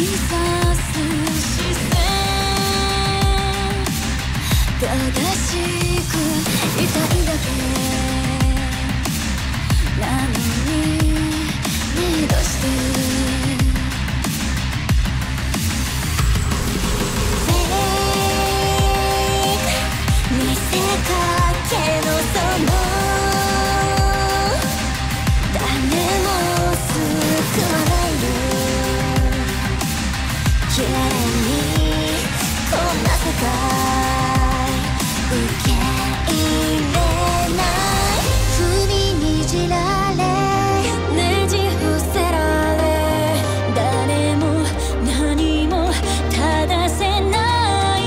き刺正しく痛いだけ。綺麗にこんな世界受け入れない踏みにじられねじ伏せられ誰も何も正せない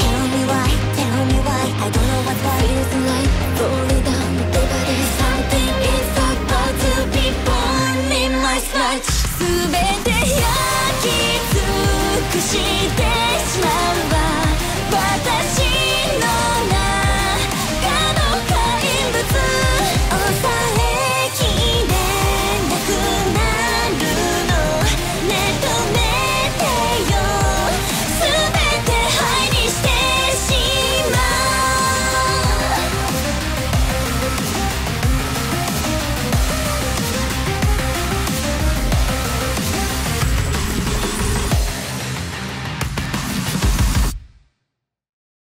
Tell me why, tell me why I don't know what that is like Falling down the body Something is about to be born in my sight 全て焼き尽くして